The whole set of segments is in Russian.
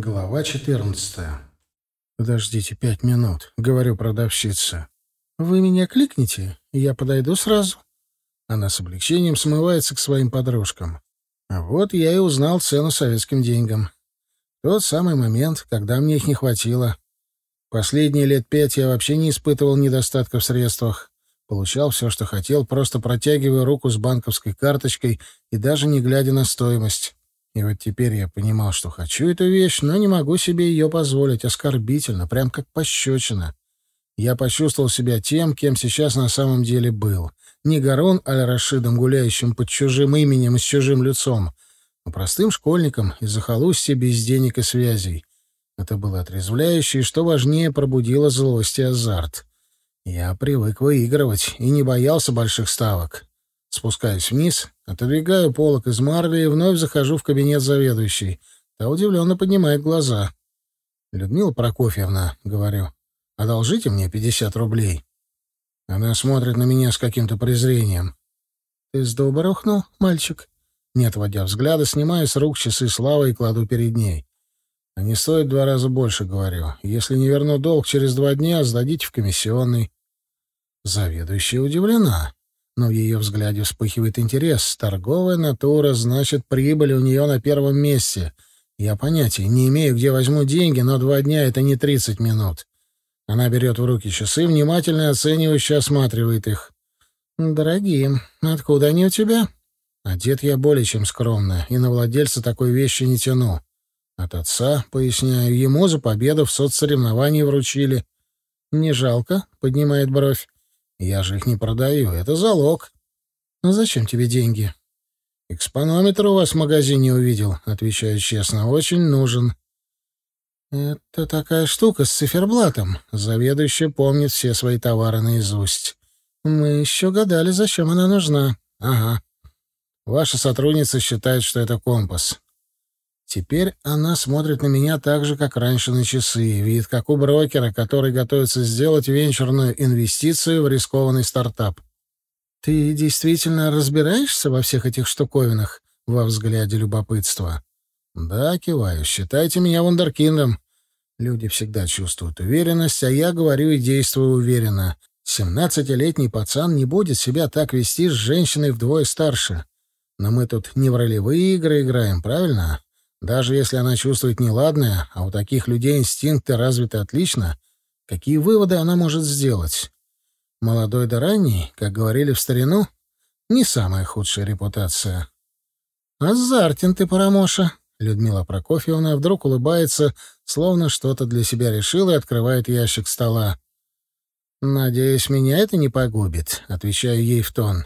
Глава 14. «Подождите пять минут», — говорю продавщице. «Вы меня кликните, и я подойду сразу». Она с облегчением смывается к своим подружкам. А вот я и узнал цену советским деньгам. Тот самый момент, когда мне их не хватило. Последние лет пять я вообще не испытывал недостатка в средствах. Получал все, что хотел, просто протягивая руку с банковской карточкой и даже не глядя на стоимость. И вот теперь я понимал, что хочу эту вещь, но не могу себе ее позволить. Оскорбительно, прям как пощечина. Я почувствовал себя тем, кем сейчас на самом деле был. Не Гарон Аль-Рашидом, гуляющим под чужим именем и с чужим лицом, а простым школьником из захолустья без денег и связей. Это было отрезвляюще и, что важнее, пробудило злость и азарт. Я привык выигрывать и не боялся больших ставок. Спускаюсь вниз, отодвигаю полок из марли и вновь захожу в кабинет заведующей. Та удивленно поднимает глаза. «Людмила Прокофьевна», — говорю, — «одолжите мне пятьдесят рублей». Она смотрит на меня с каким-то презрением. «Ты с дуба рухнул, мальчик?» Не отводя взгляда, снимаю с рук часы славы и кладу перед ней. «Они стоят два раза больше», — говорю. «Если не верну долг через два дня, сдадите в комиссионный». Заведующая удивлена но в ее взгляде вспыхивает интерес. Торговая натура, значит, прибыль у нее на первом месте. Я понятия не имею, где возьму деньги, но два дня — это не тридцать минут. Она берет в руки часы, внимательно оценивающе осматривает их. «Дорогие, откуда они у тебя?» «Одет я более чем скромно, и на владельца такой вещи не тяну. От отца, поясняю, ему за победу в соцсоревновании вручили». «Не жалко?» — поднимает бровь. Я же их не продаю, это залог. А зачем тебе деньги? Экспонометр у вас в магазине увидел, отвечаю честно, очень нужен. Это такая штука с циферблатом. Заведующий помнит все свои товары наизусть. Мы еще гадали, зачем она нужна. Ага. Ваша сотрудница считает, что это компас. Теперь она смотрит на меня так же, как раньше на часы, вид как у брокера, который готовится сделать венчурную инвестицию в рискованный стартап. «Ты действительно разбираешься во всех этих штуковинах?» — во взгляде любопытства. «Да, киваю. Считайте меня вундеркиндом. Люди всегда чувствуют уверенность, а я говорю и действую уверенно. Семнадцатилетний пацан не будет себя так вести с женщиной вдвое старше. Но мы тут не в ролевые игры играем, правильно? Даже если она чувствует неладное, а у таких людей инстинкты развиты отлично, какие выводы она может сделать? Молодой да ранний, как говорили в старину, не самая худшая репутация. «Азартен ты, Парамоша!» Людмила Прокофьевна вдруг улыбается, словно что-то для себя решила и открывает ящик стола. «Надеюсь, меня это не погубит», — отвечаю ей в тон.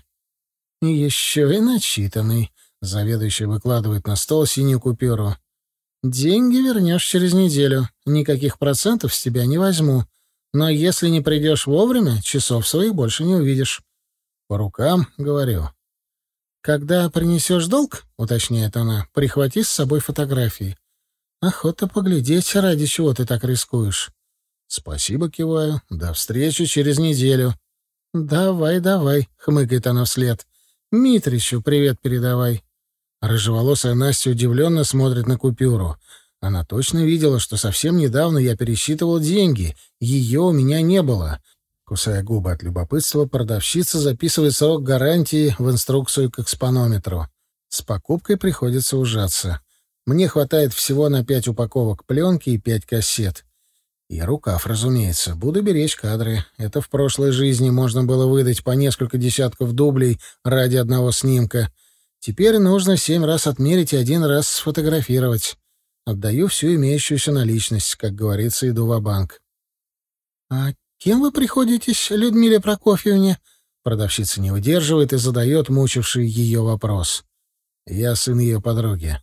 «Еще и начитанный», Заведующий выкладывает на стол синюю купюру. «Деньги вернешь через неделю. Никаких процентов с тебя не возьму. Но если не придешь вовремя, часов своих больше не увидишь». «По рукам», — говорю. «Когда принесешь долг, — уточняет она, — прихвати с собой фотографии. Охота поглядеть, ради чего ты так рискуешь». «Спасибо», — киваю. «До встречи через неделю». «Давай, давай», — хмыкает она вслед. «Митричу привет передавай». Рыжеволосая Настя удивленно смотрит на купюру. Она точно видела, что совсем недавно я пересчитывал деньги. Ее у меня не было. Кусая губы от любопытства, продавщица записывает срок гарантии в инструкцию к экспонометру. С покупкой приходится ужаться. Мне хватает всего на пять упаковок пленки и пять кассет. И рукав, разумеется. Буду беречь кадры. Это в прошлой жизни можно было выдать по несколько десятков дублей ради одного снимка — Теперь нужно семь раз отмерить и один раз сфотографировать. Отдаю всю имеющуюся наличность, как говорится, иду в банк А кем вы приходитесь, Людмиле Прокофьевне? Продавщица не выдерживает и задает мучивший ее вопрос. Я сын ее подруги.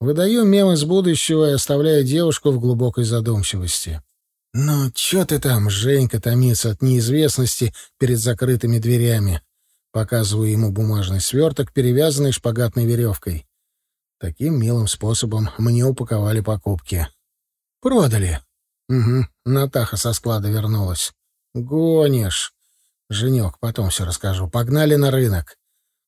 Выдаю мем из будущего и оставляю девушку в глубокой задумчивости. «Ну, чё ты там, Женька, томится от неизвестности перед закрытыми дверями?» Показываю ему бумажный сверток, перевязанный шпагатной веревкой. Таким милым способом мне упаковали покупки. Продали. Угу, Натаха со склада вернулась. Гонишь. Женек, потом все расскажу. Погнали на рынок.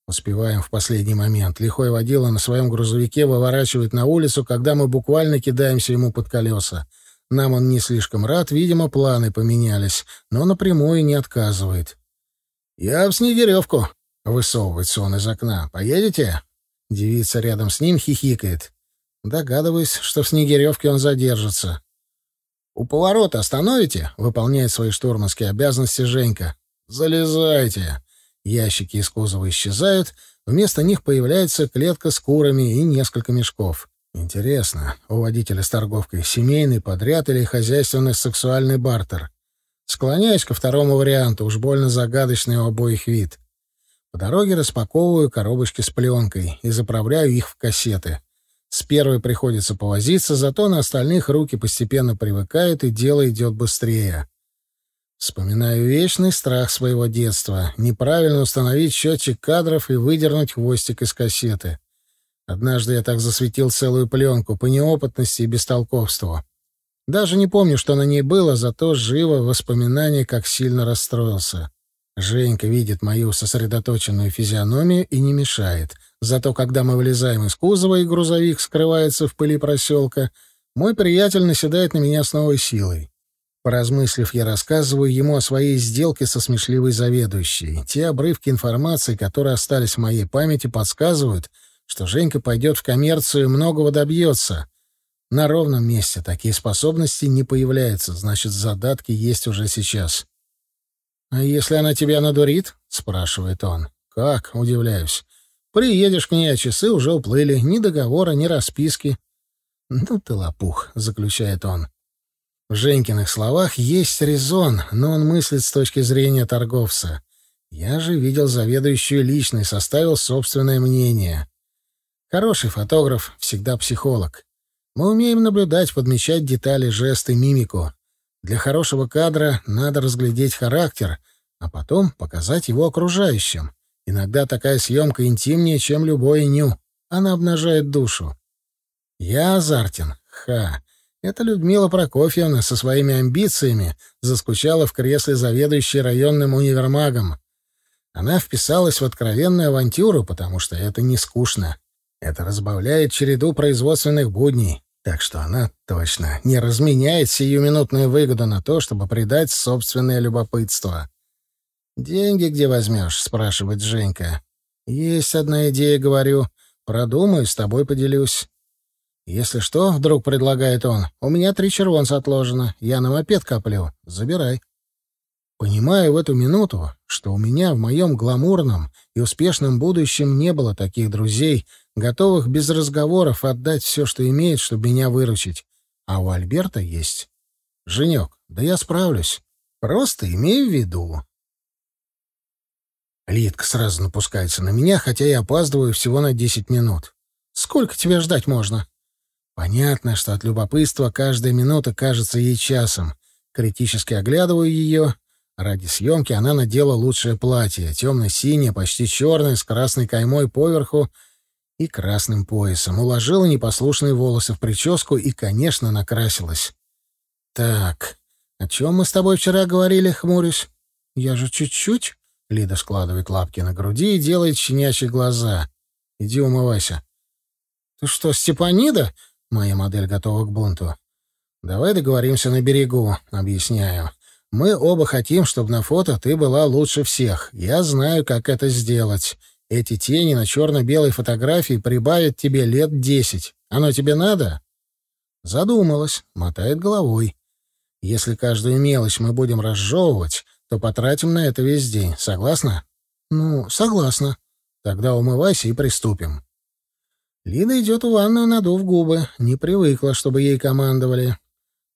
Успеваем в последний момент. Лихой водила на своем грузовике выворачивает на улицу, когда мы буквально кидаемся ему под колеса. Нам он не слишком рад, видимо, планы поменялись, но напрямую не отказывает. «Я в Снегиревку», — высовывается он из окна. «Поедете?» Девица рядом с ним хихикает. Догадываюсь, что в Снегиревке он задержится. «У поворота остановите?» — выполняет свои штурманские обязанности Женька. «Залезайте!» Ящики из кузова исчезают, вместо них появляется клетка с курами и несколько мешков. Интересно, у водителя с торговкой семейный подряд или хозяйственный сексуальный бартер? Склоняюсь ко второму варианту, уж больно загадочный у обоих вид. По дороге распаковываю коробочки с пленкой и заправляю их в кассеты. С первой приходится повозиться, зато на остальных руки постепенно привыкают, и дело идет быстрее. Вспоминаю вечный страх своего детства — неправильно установить счетчик кадров и выдернуть хвостик из кассеты. Однажды я так засветил целую пленку по неопытности и бестолковству. Даже не помню, что на ней было, зато живо воспоминание, как сильно расстроился. Женька видит мою сосредоточенную физиономию и не мешает. Зато когда мы вылезаем из кузова и грузовик скрывается в пыли проселка, мой приятель наседает на меня с новой силой. Поразмыслив, я рассказываю ему о своей сделке со смешливой заведующей. Те обрывки информации, которые остались в моей памяти, подсказывают, что Женька пойдет в коммерцию и многого добьется. На ровном месте такие способности не появляются, значит, задатки есть уже сейчас. «А если она тебя надурит?» — спрашивает он. «Как?» — удивляюсь. «Приедешь к ней, а часы уже уплыли. Ни договора, ни расписки». «Ну ты лопух», — заключает он. В Женькиных словах есть резон, но он мыслит с точки зрения торговца. Я же видел заведующую лично и составил собственное мнение. Хороший фотограф всегда психолог. Мы умеем наблюдать, подмечать детали, жесты, мимику. Для хорошего кадра надо разглядеть характер, а потом показать его окружающим. Иногда такая съемка интимнее, чем любой ню. Она обнажает душу. Я азартен. Ха. Это Людмила Прокофьевна со своими амбициями заскучала в кресле заведующей районным универмагом. Она вписалась в откровенную авантюру, потому что это не скучно. Это разбавляет череду производственных будней. Так что она точно не разменяет сиюминутную выгоду на то, чтобы придать собственное любопытство. «Деньги где возьмешь?» — спрашивает Женька. «Есть одна идея, говорю. Продумаю, с тобой поделюсь». «Если что, — вдруг предлагает он, — у меня три червонца отложено. Я на мопед коплю. Забирай». Понимаю в эту минуту, что у меня в моем гламурном и успешном будущем не было таких друзей, готовых без разговоров отдать все, что имеет, чтобы меня выручить. А у Альберта есть. Женек, да я справлюсь. Просто имею в виду. Лидка сразу напускается на меня, хотя я опаздываю всего на десять минут. Сколько тебя ждать можно? Понятно, что от любопытства каждая минута кажется ей часом. Критически оглядываю ее. Ради съемки она надела лучшее платье, темно-синее, почти черное, с красной каймой поверху и красным поясом. Уложила непослушные волосы в прическу и, конечно, накрасилась. «Так, о чем мы с тобой вчера говорили, хмурюсь?» «Я же чуть-чуть...» Лида складывает лапки на груди и делает щенячьи глаза. «Иди умывайся». «Ты что, Степанида?» Моя модель готова к бунту. Давай договоримся на берегу, объясняю. Мы оба хотим, чтобы на фото ты была лучше всех. Я знаю, как это сделать. Эти тени на черно-белой фотографии прибавят тебе лет десять. Оно тебе надо? Задумалась, мотает головой. Если каждую мелочь мы будем разжевывать, то потратим на это весь день. Согласна? Ну, согласна. Тогда умывайся и приступим. Лида идет в ванную, надув губы. Не привыкла, чтобы ей командовали.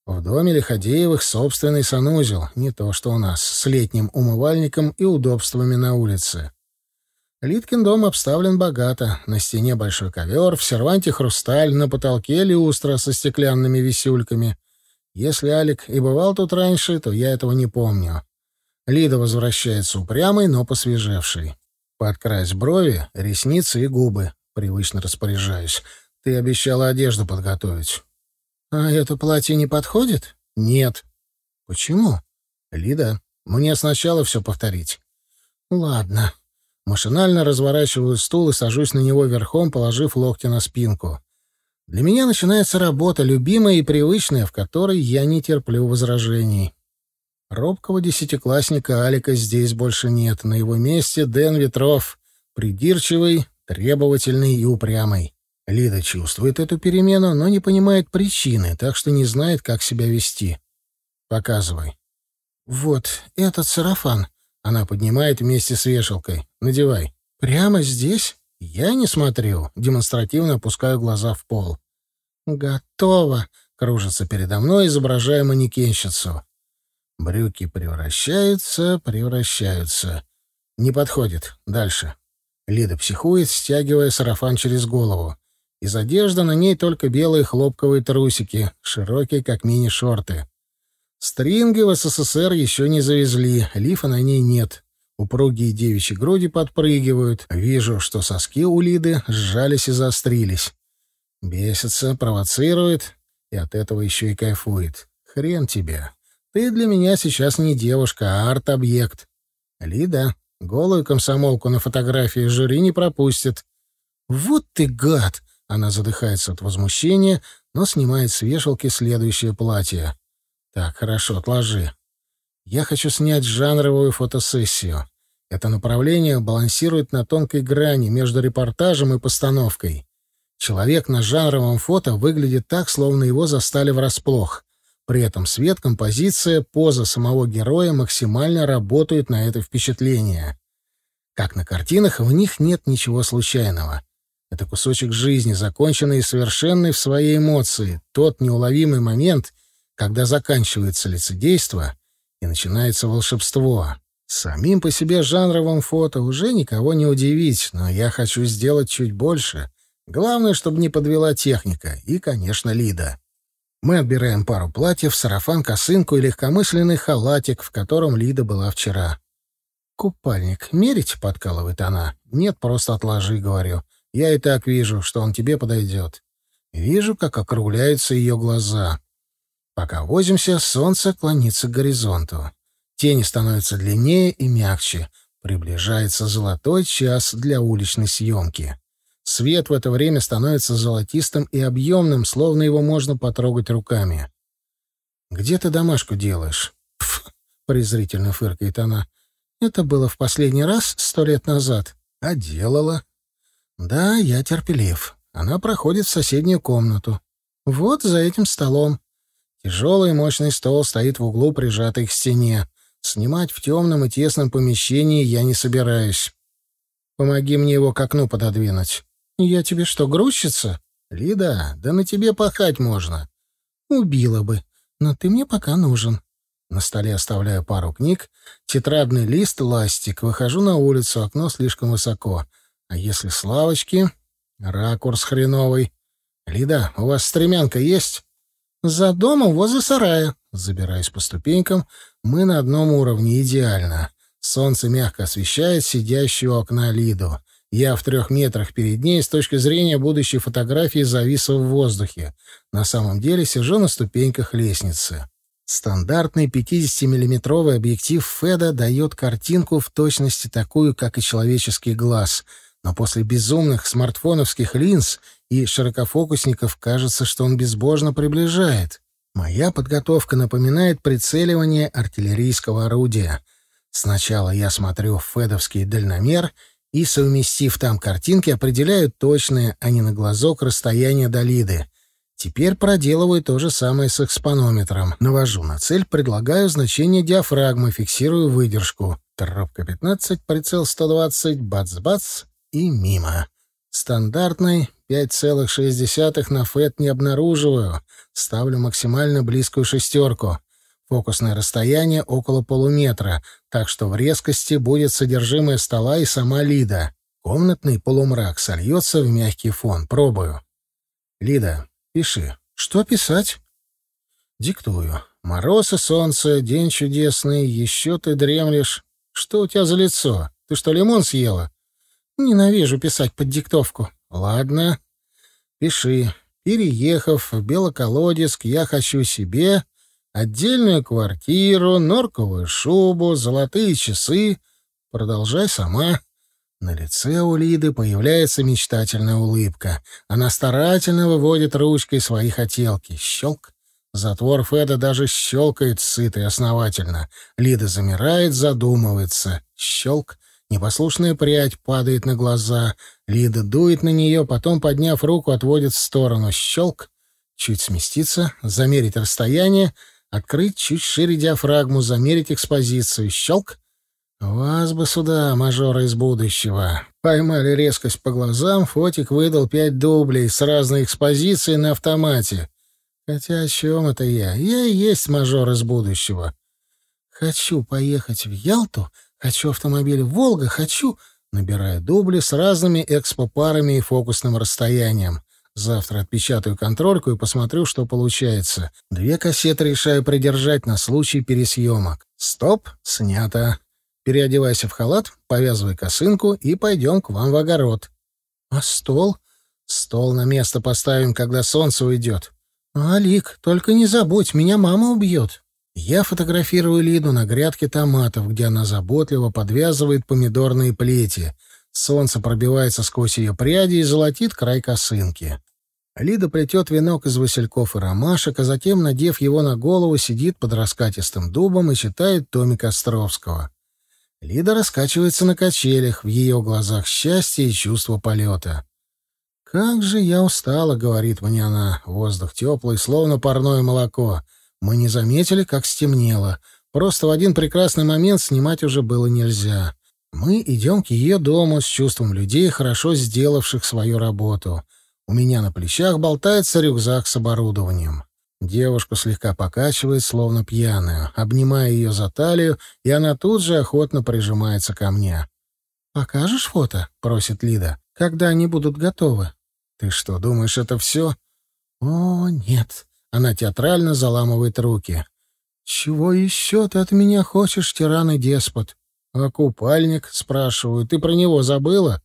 В доме Лиходеевых собственный санузел, не то что у нас, с летним умывальником и удобствами на улице. Литкин дом обставлен богато. На стене большой ковер, в серванте хрусталь, на потолке люстра со стеклянными висюльками. Если Алик и бывал тут раньше, то я этого не помню. Лида возвращается упрямой, но посвежевшей. Подкрась брови, ресницы и губы привычно распоряжаюсь. Ты обещала одежду подготовить. А это платье не подходит? Нет. Почему? Лида, мне сначала все повторить. Ладно. Машинально разворачиваю стул и сажусь на него верхом, положив локти на спинку. Для меня начинается работа, любимая и привычная, в которой я не терплю возражений. Робкого десятиклассника Алика здесь больше нет. На его месте Дэн Ветров, придирчивый, требовательный и упрямый. Лида чувствует эту перемену, но не понимает причины, так что не знает, как себя вести. Показывай. Вот, этот сарафан. Она поднимает вместе с вешалкой. Надевай. Прямо здесь? Я не смотрю. Демонстративно опускаю глаза в пол. Готово. Кружится передо мной, изображая манекенщицу. Брюки превращаются, превращаются. Не подходит. Дальше. Лида психует, стягивая сарафан через голову. Из одежды на ней только белые хлопковые трусики, широкие, как мини-шорты. Стринги в СССР еще не завезли, лифа на ней нет. Упругие девичьи груди подпрыгивают. Вижу, что соски у Лиды сжались и заострились. Бесится, провоцирует, и от этого еще и кайфует. Хрен тебе. Ты для меня сейчас не девушка, а арт-объект. Лида, голую комсомолку на фотографии жюри не пропустит. Вот ты гад! Она задыхается от возмущения, но снимает с вешалки следующее платье. Так, хорошо, отложи. Я хочу снять жанровую фотосессию. Это направление балансирует на тонкой грани между репортажем и постановкой. Человек на жанровом фото выглядит так, словно его застали врасплох. При этом свет, композиция, поза самого героя максимально работают на это впечатление. Как на картинах, в них нет ничего случайного. Это кусочек жизни, законченный и совершенный в своей эмоции, тот неуловимый момент, когда заканчивается лицедейство и начинается волшебство. Самим по себе жанровым фото уже никого не удивить, но я хочу сделать чуть больше. Главное, чтобы не подвела техника и, конечно, Лида. Мы отбираем пару платьев, сарафан, косынку и легкомысленный халатик, в котором Лида была вчера. «Купальник мерить?» — подкалывает она. «Нет, просто отложи», — говорю. «Я и так вижу, что он тебе подойдет». Вижу, как округляются ее глаза. Пока возимся, солнце клонится к горизонту. Тени становятся длиннее и мягче. Приближается золотой час для уличной съемки. Свет в это время становится золотистым и объемным, словно его можно потрогать руками. «Где ты домашку делаешь?» «Пф!» — презрительно фыркает она. «Это было в последний раз сто лет назад. А делала?» «Да, я терпелив. Она проходит в соседнюю комнату. Вот за этим столом. Тяжелый мощный стол стоит в углу, прижатый к стене. Снимать в темном и тесном помещении я не собираюсь. Помоги мне его к окну пододвинуть. «Я тебе что, грузчица?» «Лида, да на тебе пахать можно». «Убила бы, но ты мне пока нужен». На столе оставляю пару книг, тетрадный лист, ластик. Выхожу на улицу, окно слишком высоко. А если с лавочки? Ракурс хреновый. «Лида, у вас стремянка есть?» «За домом возле сарая». Забираюсь по ступенькам. Мы на одном уровне, идеально. Солнце мягко освещает сидящую у окна Лиду. Я в трех метрах перед ней с точки зрения будущей фотографии завис в воздухе. На самом деле сижу на ступеньках лестницы. Стандартный 50-миллиметровый объектив Феда дает картинку в точности такую, как и человеческий глаз. Но после безумных смартфоновских линз и широкофокусников кажется, что он безбожно приближает. Моя подготовка напоминает прицеливание артиллерийского орудия. Сначала я смотрю в федовский дальномер — и, совместив там картинки, определяют точное, а не на глазок, расстояние до лиды. Теперь проделываю то же самое с экспонометром. Навожу на цель, предлагаю значение диафрагмы, фиксирую выдержку. Коробка 15, прицел 120, бац-бац и мимо. Стандартный 5,6 на фэт не обнаруживаю. Ставлю максимально близкую шестерку. Фокусное расстояние около полуметра, так что в резкости будет содержимое стола и сама Лида. Комнатный полумрак сольется в мягкий фон. Пробую. Лида, пиши. Что писать? Диктую. Мороз и солнце, день чудесный, еще ты дремлешь. Что у тебя за лицо? Ты что, лимон съела? Ненавижу писать под диктовку. Ладно. Пиши. Переехав в Белоколодецк, я хочу себе Отдельную квартиру, норковую шубу, золотые часы. Продолжай сама. На лице у Лиды появляется мечтательная улыбка. Она старательно выводит ручкой свои хотелки. Щелк. Затвор Феда даже щелкает сыто и основательно. Лида замирает, задумывается. Щелк. Непослушная прядь падает на глаза. Лида дует на нее, потом, подняв руку, отводит в сторону. Щелк. Чуть сместиться, замерить расстояние, открыть чуть шире диафрагму, замерить экспозицию. Щелк. «Вас бы сюда, мажора из будущего!» Поймали резкость по глазам, Фотик выдал пять дублей с разной экспозицией на автомате. Хотя о чем это я? Я и есть мажор из будущего. Хочу поехать в Ялту, хочу автомобиль «Волга», хочу... Набираю дубли с разными экспо-парами и фокусным расстоянием. Завтра отпечатаю контрольку и посмотрю, что получается. Две кассеты решаю придержать на случай пересъемок. Стоп, снято. Переодевайся в халат, повязывай косынку и пойдем к вам в огород. А стол? Стол на место поставим, когда солнце уйдет. Алик, только не забудь, меня мама убьет. Я фотографирую Лиду на грядке томатов, где она заботливо подвязывает помидорные плети. Солнце пробивается сквозь ее пряди и золотит край косынки. Лида плетет венок из васильков и ромашек, а затем, надев его на голову, сидит под раскатистым дубом и читает томик Островского. Лида раскачивается на качелях, в ее глазах счастье и чувство полета. «Как же я устала», — говорит мне она. Воздух теплый, словно парное молоко. Мы не заметили, как стемнело. Просто в один прекрасный момент снимать уже было нельзя. Мы идем к ее дому с чувством людей, хорошо сделавших свою работу. У меня на плечах болтается рюкзак с оборудованием. Девушку слегка покачивает, словно пьяную, обнимая ее за талию, и она тут же охотно прижимается ко мне. «Покажешь фото?» — просит Лида. «Когда они будут готовы?» «Ты что, думаешь, это все?» «О, нет». Она театрально заламывает руки. «Чего еще ты от меня хочешь, тиран и деспот?» «А купальник?» — спрашиваю. «Ты про него забыла?»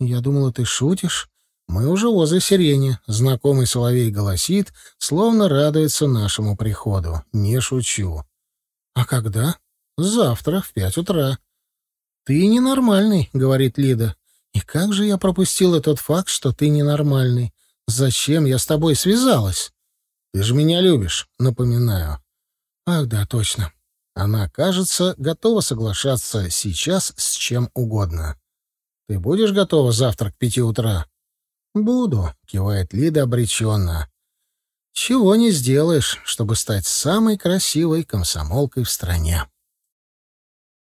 «Я думала, ты шутишь?» Мы уже возле сирени. Знакомый соловей голосит, словно радуется нашему приходу. Не шучу. А когда? Завтра в пять утра. Ты ненормальный, говорит Лида. И как же я пропустила тот факт, что ты ненормальный? Зачем я с тобой связалась? Ты же меня любишь, напоминаю. Ах, да, точно. Она, кажется, готова соглашаться сейчас с чем угодно. Ты будешь готова завтра к пяти утра? «Буду», — кивает Лида обреченно. «Чего не сделаешь, чтобы стать самой красивой комсомолкой в стране».